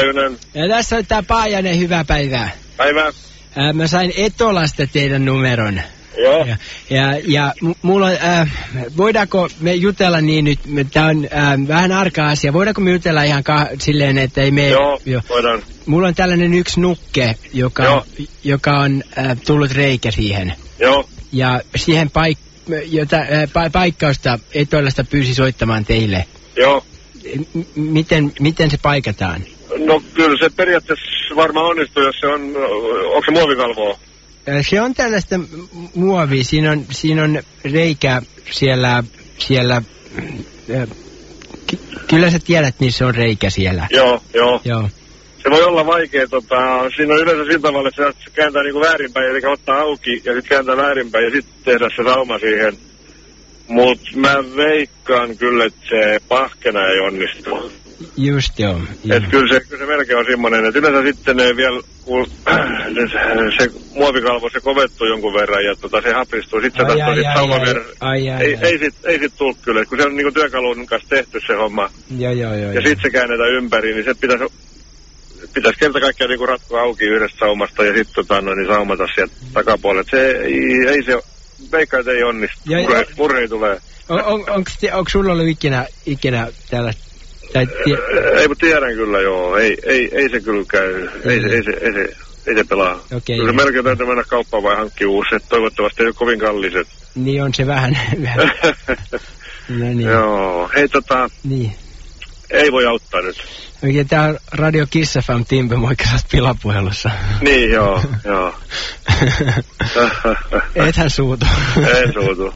Päivänen. Ja tässä on tää Paajanen, hyvää päivää. Päivää. Ää, mä sain Etolasta teidän numeron. Joo. Ja, ja, ja mulla on, äh, voidaanko me jutella niin nyt, tää on äh, vähän arka asia, voidaanko me jutella ihan ka- silleen, että ei me... Joo, jo. voidaan. Mulla on tällainen yksi nukke, joka, Joo. joka on äh, tullut reikä siihen. Joo. Ja siihen paik- jota, äh, pa- paikkausta Etolasta pyysi soittamaan teille. Joo. M- miten, miten se paikataan? No kyllä se periaatteessa varmaan onnistuu, jos se on, onko se muovikalvoa? Se on tällaista muovia. Siinä on, siinä on reikä siellä, siellä kyllä sä tiedät, missä on reikä siellä. Joo, joo. Joo. Se voi olla vaikea, tota, siinä on yleensä sillä tavalla, että se kääntää niinku väärinpäin, eli ottaa auki ja sitten kääntää väärinpäin ja sitten tehdä se sauma siihen. Mut mä veikkaan kyllä, että se pahkena ei onnistu. Just joo. joo. Et kyllä se, kyllä se melkein on semmoinen, että yleensä sitten ne vielä, kun se muovikalvo se kovettuu jonkun verran ja tota, se hapistuu, sitten se tahtoo ai, sit ai, sauman ai, verran. ai, ai, Ei, ai. ei sit, ei sit tuu kyllä, kun se on niinku työkalun kanssa tehty se homma. Joo, joo, joo. Ja sitten se käännetään ympäri, niin se pitäisi pitäisi kerta kaikkiaan niinku ratkoa auki yhdestä saumasta ja sitten tota, no, niin saumata sieltä takapuolelle. Se ei, ei se, veikkaan, että ei onnistu. Ja- Murhe, murhei tulee. On, on, onko, onko sulla ollut ikinä, ikinä tällaista? Tai tie, Ei, mutta tiedän kyllä joo. Ei, ei, ei se kyllä käy. Ei, se, ei, se, ei, se, ei se pelaa. Kyllä se melkein täytyy mennä kauppaan vai hankkia uusi. Toivottavasti ei ole kovin kalliset. niin on se vähän. vähän. no niin. joo. Hei tota, niin. ei voi auttaa nyt. Oikein tää on Radio Kiss FM Timpe, moikka sä pilapuhelussa. Niin joo, joo. Ethän suutu. en suutu.